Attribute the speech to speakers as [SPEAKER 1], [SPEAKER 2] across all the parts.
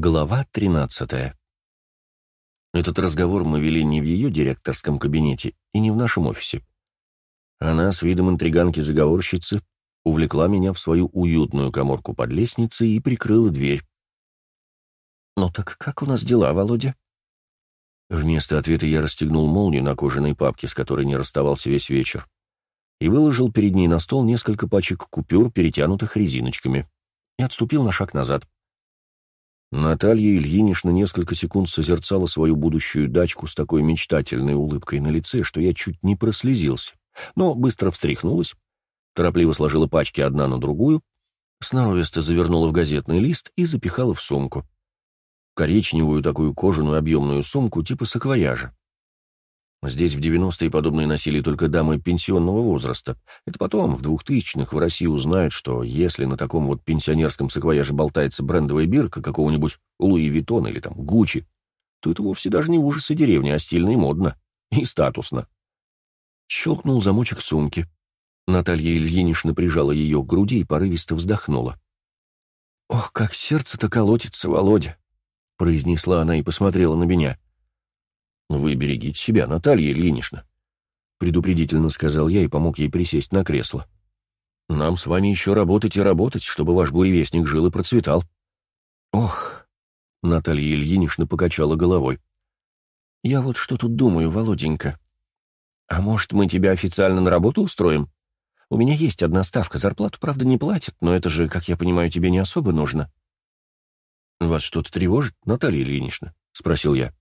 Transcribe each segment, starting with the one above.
[SPEAKER 1] Глава 13. Этот разговор мы вели не в ее директорском кабинете и не в нашем офисе. Она с видом интриганки-заговорщицы увлекла меня в свою уютную коморку под лестницей и прикрыла дверь. «Ну так как у нас дела, Володя?» Вместо ответа я расстегнул молнию на кожаной папке, с которой не расставался весь вечер, и выложил перед ней на стол несколько пачек купюр, перетянутых резиночками, и отступил на шаг назад. Наталья Ильинична несколько секунд созерцала свою будущую дачку с такой мечтательной улыбкой на лице, что я чуть не прослезился, но быстро встряхнулась, торопливо сложила пачки одна на другую, сноровисто завернула в газетный лист и запихала в сумку. Коричневую такую кожаную объемную сумку типа саквояжа. Здесь в 90-е подобные носили только дамы пенсионного возраста. Это потом, в 2000-х, в России узнают, что если на таком вот пенсионерском саквояже болтается брендовая бирка какого-нибудь Луи Виттон или там Гуччи, то это вовсе даже не ужасы деревни, а стильно и модно. И статусно. Щелкнул замочек сумки. Наталья Ильинична прижала ее к груди и порывисто вздохнула. «Ох, как сердце-то колотится, Володя!» — произнесла она и посмотрела на меня. «Вы берегите себя, Наталья Ильинична», — предупредительно сказал я и помог ей присесть на кресло. «Нам с вами еще работать и работать, чтобы ваш буревестник жил и процветал». «Ох», — Наталья Ильинична покачала головой. «Я вот что тут думаю, Володенька. А может, мы тебя официально на работу устроим? У меня есть одна ставка, зарплату, правда, не платят, но это же, как я понимаю, тебе не особо нужно». «Вас что-то тревожит, Наталья Ильинична?» — спросил я.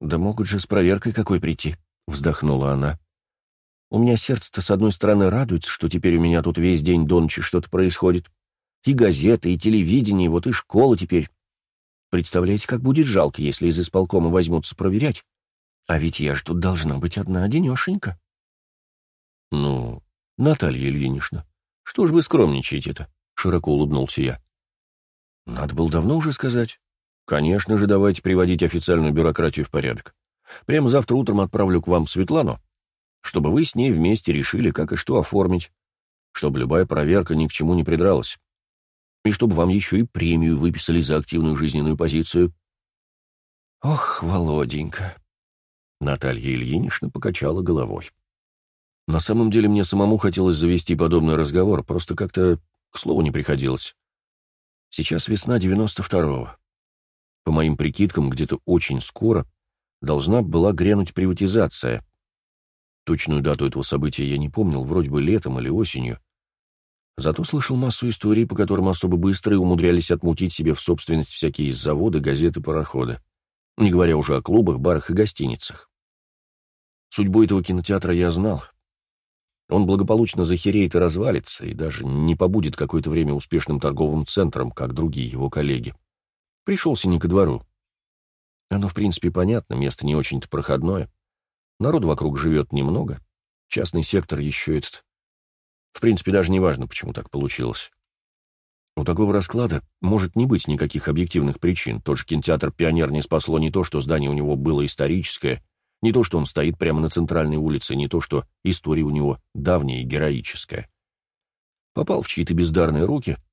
[SPEAKER 1] «Да могут же с проверкой какой прийти», — вздохнула она. «У меня сердце-то, с одной стороны, радуется, что теперь у меня тут весь день до ночи что-то происходит. И газеты, и телевидение, вот и школа теперь. Представляете, как будет жалко, если из исполкома возьмутся проверять? А ведь я ж тут должна быть одна одинешенька». «Ну, Наталья Ильинична, что ж вы скромничаете-то?» — широко улыбнулся я. «Надо было давно уже сказать. Конечно же, давайте приводить официальную бюрократию в порядок. Прямо завтра утром отправлю к вам Светлану, чтобы вы с ней вместе решили, как и что оформить, чтобы любая проверка ни к чему не придралась. И чтобы вам еще и премию выписали за активную жизненную позицию. Ох, Володенька. Наталья Ильинична покачала головой. На самом деле мне самому хотелось завести подобный разговор, просто как-то к слову не приходилось. Сейчас весна девяносто второго. По моим прикидкам, где-то очень скоро должна была грянуть приватизация. Точную дату этого события я не помнил, вроде бы летом или осенью. Зато слышал массу историй, по которым особо быстро умудрялись отмутить себе в собственность всякие заводы, газеты, пароходы. Не говоря уже о клубах, барах и гостиницах. Судьбу этого кинотеатра я знал. Он благополучно захереет и развалится, и даже не побудет какое-то время успешным торговым центром, как другие его коллеги. Пришелся не ко двору. Оно, в принципе, понятно, место не очень-то проходное. Народ вокруг живет немного. Частный сектор еще этот. В принципе, даже не важно, почему так получилось. У такого расклада может не быть никаких объективных причин. Тот же кинотеатр «Пионер» не спасло не то, что здание у него было историческое, не то, что он стоит прямо на центральной улице, не то, что история у него давняя и героическая. Попал в чьи-то бездарные руки —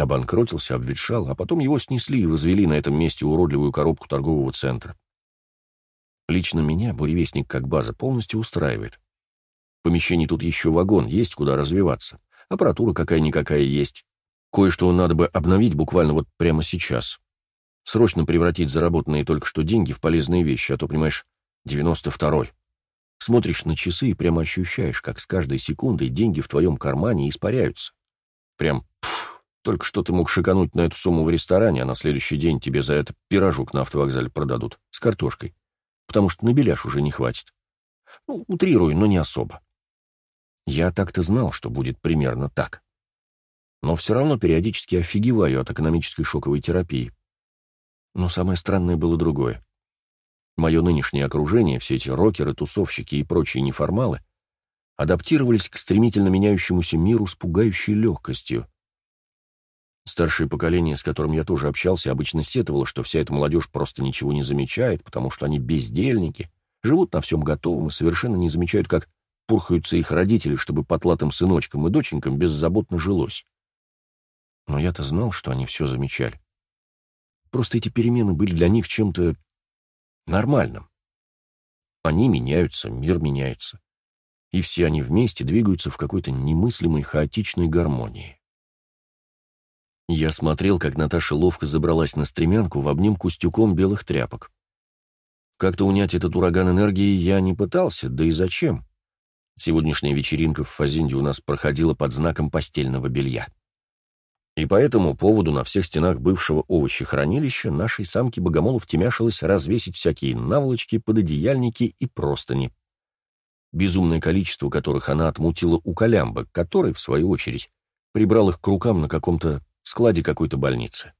[SPEAKER 1] Обанкротился, обветшал, а потом его снесли и возвели на этом месте уродливую коробку торгового центра. Лично меня буревестник как база полностью устраивает. В помещении тут еще вагон, есть куда развиваться. Аппаратура какая-никакая есть. Кое-что надо бы обновить буквально вот прямо сейчас. Срочно превратить заработанные только что деньги в полезные вещи, а то, понимаешь, 92-й. Смотришь на часы и прямо ощущаешь, как с каждой секундой деньги в твоем кармане испаряются. Прям пф, только что ты мог шикануть на эту сумму в ресторане, а на следующий день тебе за это пирожок на автовокзале продадут с картошкой, потому что на беляш уже не хватит. Ну, утрирую, но не особо. Я так-то знал, что будет примерно так. Но все равно периодически офигеваю от экономической шоковой терапии. Но самое странное было другое. Мое нынешнее окружение, все эти рокеры, тусовщики и прочие неформалы, адаптировались к стремительно меняющемуся миру с пугающей легкостью. Старшее поколение, с которым я тоже общался, обычно сетовало, что вся эта молодежь просто ничего не замечает, потому что они бездельники, живут на всем готовом и совершенно не замечают, как пурхаются их родители, чтобы потлатым сыночкам и доченькам беззаботно жилось. Но я-то знал, что они все замечали. Просто эти перемены были для них чем-то нормальным. Они меняются, мир меняется. И все они вместе двигаются в какой-то немыслимой хаотичной гармонии. Я смотрел, как Наташа ловко забралась на стремянку в обнимку с тюком белых тряпок. Как-то унять этот ураган энергии я не пытался, да и зачем? Сегодняшняя вечеринка в Фазенде у нас проходила под знаком постельного белья. И по этому поводу на всех стенах бывшего овощехранилища нашей самке Богомолов темяшилось развесить всякие наволочки, пододеяльники и простыни. Безумное количество которых она отмутила у Колямба, который, в свою очередь, прибрал их к рукам на каком-то складе какой-то больницы.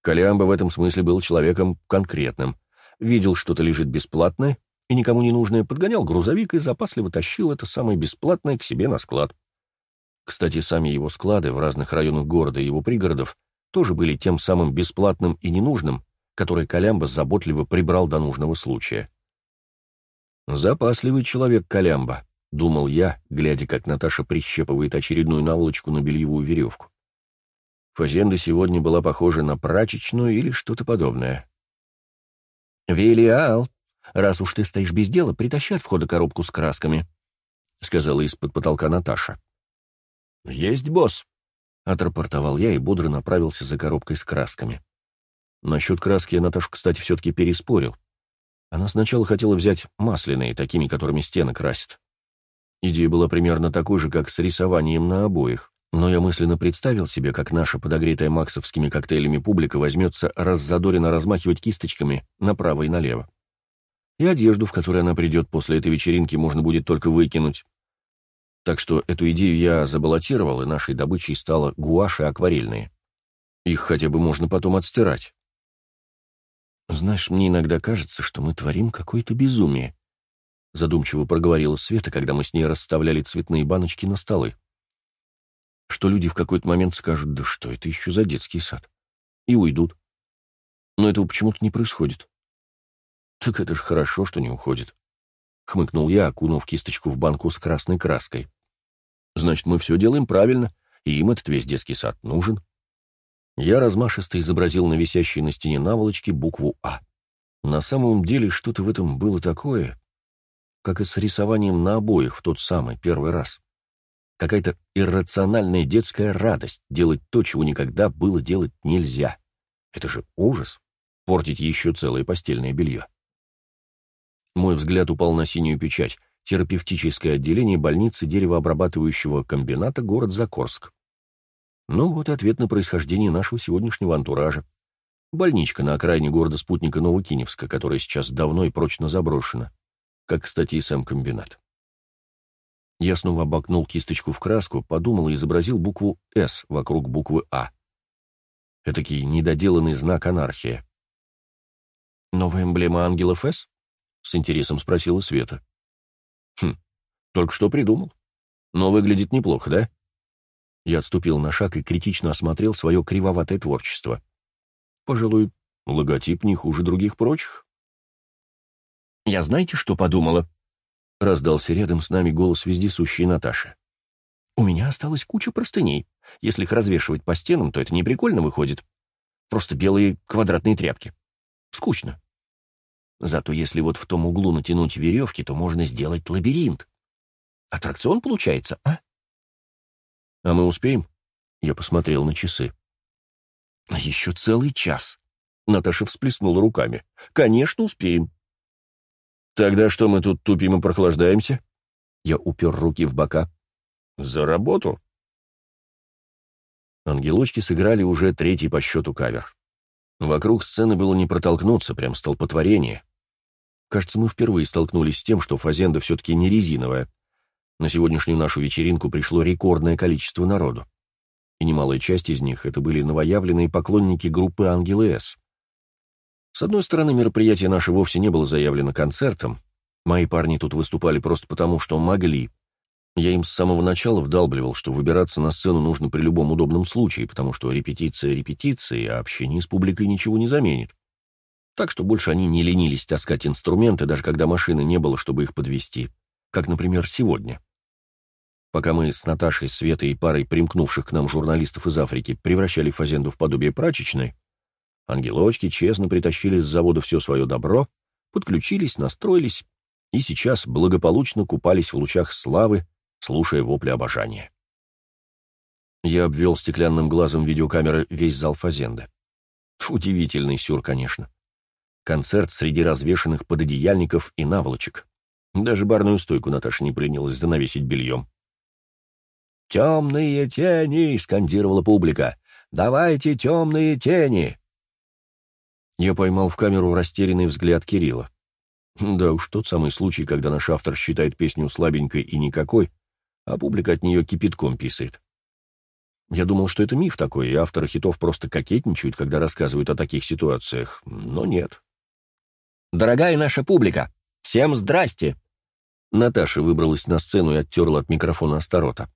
[SPEAKER 1] Колямба в этом смысле был человеком конкретным, видел что-то лежит бесплатное и никому не нужное, подгонял грузовик и запасливо тащил это самое бесплатное к себе на склад. Кстати, сами его склады в разных районах города и его пригородов тоже были тем самым бесплатным и ненужным, который Колямба заботливо прибрал до нужного случая. «Запасливый человек Колямба», — думал я, глядя, как Наташа прищепывает очередную наволочку на бельевую веревку. Фазенда сегодня была похожа на прачечную или что-то подобное. «Велиал, раз уж ты стоишь без дела, притащи от входа коробку с красками», — сказала из-под потолка Наташа. «Есть, босс», — отрапортовал я и бодро направился за коробкой с красками. Насчет краски я Наташу, кстати, все-таки переспорил. Она сначала хотела взять масляные, такими, которыми стены красят. Идея была примерно такой же, как с рисованием на обоих, но я мысленно представил себе, как наша подогретая максовскими коктейлями публика возьмется раззадоренно размахивать кисточками направо и налево. И одежду, в которой она придет после этой вечеринки, можно будет только выкинуть. Так что эту идею я забаллотировал, и нашей добычей стало гуаши акварельные. Их хотя бы можно потом отстирать. «Знаешь, мне иногда кажется, что мы творим какое-то безумие», задумчиво проговорила Света, когда мы с ней расставляли цветные баночки на столы что люди в какой-то момент скажут, да что это еще за детский сад, и уйдут. Но этого почему-то не происходит. Так это же хорошо, что не уходит. Хмыкнул я, окунув кисточку в банку с красной краской. Значит, мы все делаем правильно, и им этот весь детский сад нужен. Я размашисто изобразил на висящей на стене наволочке букву «А». На самом деле что-то в этом было такое, как и с рисованием на обоих в тот самый первый раз какая-то иррациональная детская радость делать то, чего никогда было делать нельзя. Это же ужас — портить еще целое постельное белье. Мой взгляд упал на синюю печать, терапевтическое отделение больницы деревообрабатывающего комбината город Закорск. Ну вот ответ на происхождение нашего сегодняшнего антуража. Больничка на окраине города спутника Новокиневска, которая сейчас давно и прочно заброшена. Как, кстати, и сам комбинат. Я снова обокнул кисточку в краску, подумал и изобразил букву «С» вокруг буквы «А». Этакий недоделанный знак анархии. «Новая эмблема ангелов С?» — с интересом спросила Света. «Хм, только что придумал. Но выглядит неплохо, да?» Я отступил на шаг и критично осмотрел свое кривоватое творчество. Пожалуй, логотип не хуже других прочих. «Я знаете, что подумала?» — раздался рядом с нами голос вездесущей Наташи. «У меня осталась куча простыней. Если их развешивать по стенам, то это не прикольно выходит. Просто белые квадратные тряпки. Скучно. Зато если вот в том углу натянуть веревки, то можно сделать лабиринт. Аттракцион получается, а?» «А мы успеем?» Я посмотрел на часы. «Еще целый час», — Наташа всплеснула руками. «Конечно, успеем. «Тогда что мы тут тупим и прохлаждаемся?» Я упер руки в бока. «За работу!» Ангелочки сыграли уже третий по счету кавер. Вокруг сцены было не протолкнуться, прям столпотворение. Кажется, мы впервые столкнулись с тем, что фазенда все-таки не резиновая. На сегодняшнюю нашу вечеринку пришло рекордное количество народу. И немалая часть из них — это были новоявленные поклонники группы «Ангелы С». С одной стороны, мероприятие наше вовсе не было заявлено концертом. Мои парни тут выступали просто потому, что могли. Я им с самого начала вдалбливал, что выбираться на сцену нужно при любом удобном случае, потому что репетиция репетиции, а общение с публикой ничего не заменит. Так что больше они не ленились таскать инструменты, даже когда машины не было, чтобы их подвести, как, например, сегодня. Пока мы с Наташей, Светой и парой примкнувших к нам журналистов из Африки превращали Фазенду в подобие прачечной, Ангелочки честно притащили с завода все свое добро, подключились, настроились и сейчас благополучно купались в лучах славы, слушая вопли обожания. Я обвел стеклянным глазом видеокамеры весь зал Фазенды. Удивительный сюр, конечно. Концерт среди развешанных пододеяльников и наволочек. Даже барную стойку Наташа не поленилась занавесить бельем. «Темные тени!» — скандировала публика. «Давайте темные тени!» Я поймал в камеру растерянный взгляд Кирилла. Да уж, тот самый случай, когда наш автор считает песню слабенькой и никакой, а публика от нее кипятком писает. Я думал, что это миф такой, и авторы хитов просто кокетничают, когда рассказывают о таких ситуациях, но нет. «Дорогая наша публика, всем здрасте!» Наташа выбралась на сцену и оттерла от микрофона Астарота.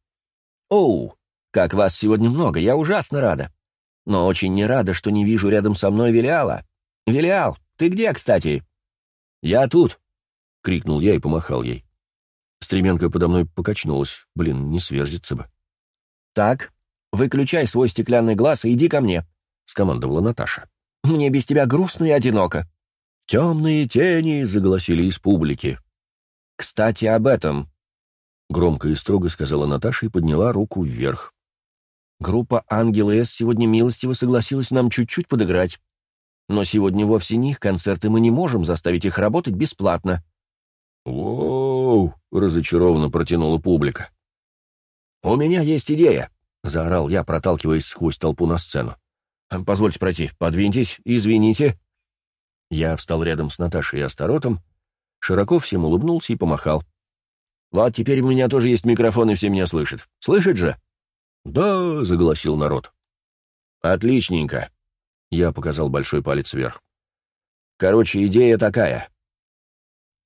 [SPEAKER 1] «Оу, как вас сегодня много, я ужасно рада. Но очень не рада, что не вижу рядом со мной Велиала. Велиал, ты где, кстати?» «Я тут!» — крикнул я и помахал ей. Стременка подо мной покачнулась. Блин, не сверзится бы. «Так, выключай свой стеклянный глаз и иди ко мне», — скомандовала Наташа. «Мне без тебя грустно и одиноко». «Темные тени!» — заголосили из публики. «Кстати, об этом», — громко и строго сказала Наташа и подняла руку вверх. «Группа «Ангелы С» сегодня милостиво согласилась нам чуть-чуть подыграть. Но сегодня вовсе не их концерты, мы не можем заставить их работать бесплатно». «Воу!» — разочарованно протянула публика.
[SPEAKER 2] «У меня есть идея!»
[SPEAKER 1] — заорал я, проталкиваясь сквозь толпу на сцену. «Позвольте пройти. Подвиньтесь, извините». Я встал рядом с Наташей и Астаротом, широко всем улыбнулся и помахал. «Вот теперь у меня тоже есть микрофон, и все меня слышат. Слышит же?»
[SPEAKER 2] «Да», — заголосил народ.
[SPEAKER 1] «Отличненько», — я показал большой палец вверх. «Короче, идея такая.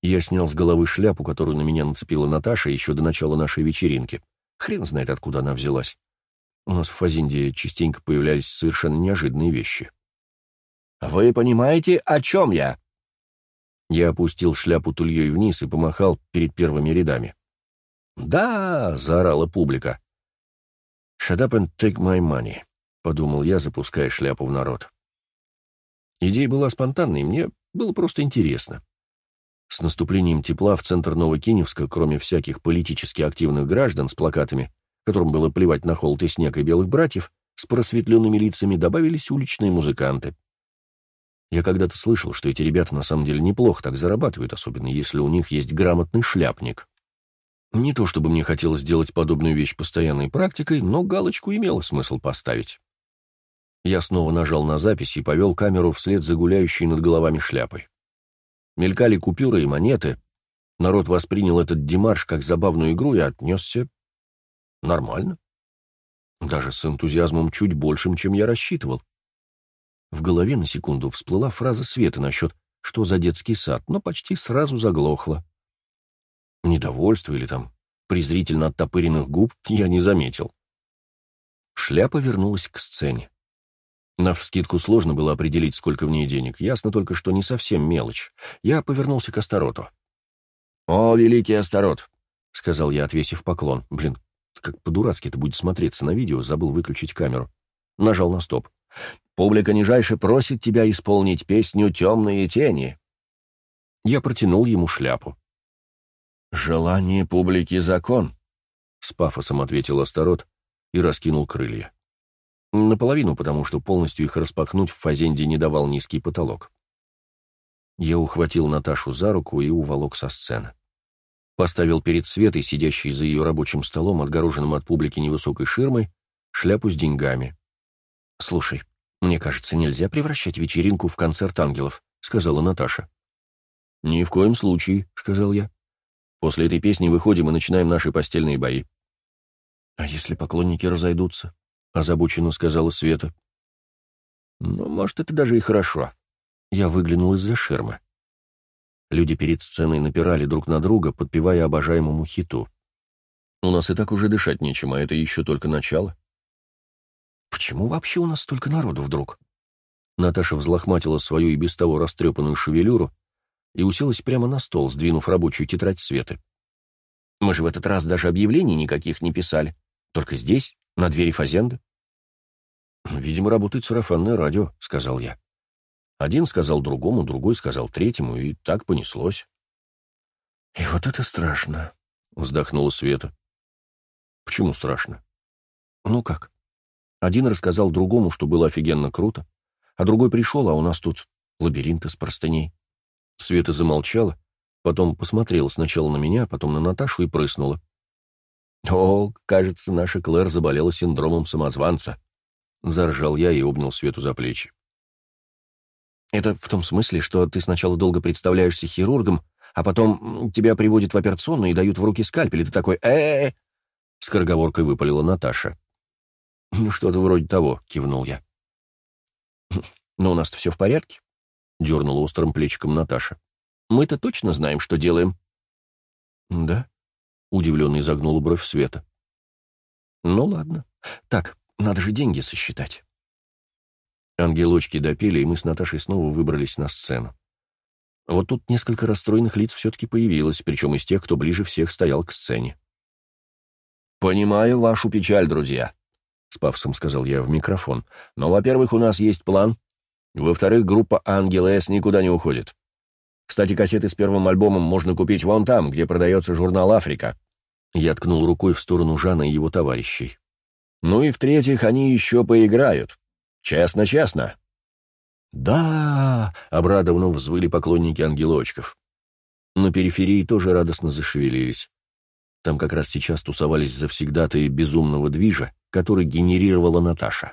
[SPEAKER 1] Я снял с головы шляпу, которую на меня нацепила Наташа еще до начала нашей вечеринки. Хрен знает, откуда она взялась. У нас в Фазинде частенько появлялись совершенно неожиданные вещи.
[SPEAKER 2] «Вы понимаете, о чем я?»
[SPEAKER 1] Я опустил шляпу тульей вниз и помахал перед первыми рядами.
[SPEAKER 2] «Да!» — заорала публика.
[SPEAKER 1] «Shut up and take my money», — подумал я, запуская шляпу в народ. Идея была спонтанной, мне было просто интересно. С наступлением тепла в центр Новокиневска, кроме всяких политически активных граждан с плакатами, которым было плевать на холод и снег и белых братьев, с просветленными лицами добавились уличные музыканты. Я когда-то слышал, что эти ребята на самом деле неплохо так зарабатывают, особенно если у них есть грамотный шляпник. Не то чтобы мне хотелось сделать подобную вещь постоянной практикой, но галочку имело смысл поставить. Я снова нажал на запись и повел камеру вслед за гуляющей над головами шляпой. Мелькали купюры и монеты. Народ воспринял этот демарш как забавную игру и отнесся нормально. Даже с энтузиазмом чуть большим, чем я рассчитывал. В голове на секунду всплыла фраза Светы насчет «что за детский сад», но почти сразу заглохла. Недовольство или там презрительно оттопыренных губ я не заметил. Шляпа вернулась к сцене. Навскидку сложно было определить, сколько в ней денег. Ясно только, что не совсем мелочь. Я повернулся к Астароту.
[SPEAKER 2] «О, великий Астарот!» — сказал я, отвесив поклон.
[SPEAKER 1] Блин, как по-дурацки это будет смотреться на видео, забыл выключить камеру. Нажал на стоп.
[SPEAKER 2] «Публика нижайше просит тебя исполнить песню «Темные тени».
[SPEAKER 1] Я протянул ему шляпу.
[SPEAKER 2] «Желание публики — закон», —
[SPEAKER 1] с пафосом ответил Астарот и раскинул крылья. Наполовину, потому что полностью их распахнуть в фазенде не давал низкий потолок. Я ухватил Наташу за руку и уволок со сцены. Поставил перед Светой, сидящей за ее рабочим столом, отгороженным от публики невысокой ширмой, шляпу с деньгами. «Слушай, мне кажется, нельзя превращать вечеринку в концерт ангелов», — сказала Наташа.
[SPEAKER 2] «Ни в коем случае», — сказал я. «После этой песни выходим и начинаем наши постельные бои».
[SPEAKER 1] «А если поклонники разойдутся?» — озабоченно сказала Света.
[SPEAKER 2] «Ну, может, это даже и хорошо».
[SPEAKER 1] Я выглянул из-за ширмы. Люди перед сценой напирали друг на друга, подпевая обожаемому хиту. У нас и так уже дышать нечем, а это еще только начало. Почему вообще у нас столько народу вдруг? Наташа взлохматила свою и без того растрепанную шевелюру и уселась прямо на стол, сдвинув рабочую тетрадь Светы. Мы же в этот раз даже объявлений никаких не писали. Только здесь, на двери Фазенды. «Видимо, работает сарафанное радио», — сказал я. Один сказал другому, другой сказал третьему, и так понеслось.
[SPEAKER 2] «И вот это страшно», — вздохнула Света.
[SPEAKER 1] «Почему страшно?»
[SPEAKER 2] «Ну как? Один рассказал другому, что было офигенно круто, а другой пришел, а у нас тут лабиринт из простыней».
[SPEAKER 1] Света замолчала, потом посмотрела сначала на меня, потом на Наташу и прыснула. «О, кажется, наша Клэр заболела синдромом самозванца», — заржал я и обнял Свету за плечи.
[SPEAKER 2] «Это в том смысле, что ты сначала долго представляешься хирургом, а потом тебя приводят в операционную и дают в руки скальпель, и ты такой э, скороговоркой выпалила Наташа.
[SPEAKER 1] «Ну, что-то вроде того», — кивнул я.
[SPEAKER 2] «Но у нас-то все в порядке», — дернула острым плечиком Наташа. «Мы-то точно знаем, что делаем».
[SPEAKER 1] «Да?» — удивленно изогнула бровь Света.
[SPEAKER 2] «Ну ладно. Так, надо же деньги сосчитать».
[SPEAKER 1] Ангелочки допели, и мы с Наташей снова выбрались на сцену. Вот тут несколько расстроенных лиц все-таки появилось, причем из тех, кто ближе всех стоял к сцене.
[SPEAKER 2] «Понимаю вашу печаль, друзья», — с пафосом сказал я в микрофон. «Но, во-первых, у нас есть план. Во-вторых, группа «Ангел С» никуда не уходит. Кстати, кассеты с первым альбомом можно купить вон там, где продается журнал «Африка».
[SPEAKER 1] Я ткнул рукой в сторону Жана и его товарищей.
[SPEAKER 2] Ну и в-третьих, они еще поиграют. Честно-честно.
[SPEAKER 1] «Да!» — обрадованно взвыли поклонники ангелочков. На периферии тоже радостно зашевелились. Там как раз сейчас тусовались завсегдатые безумного движа, который генерировала Наташа.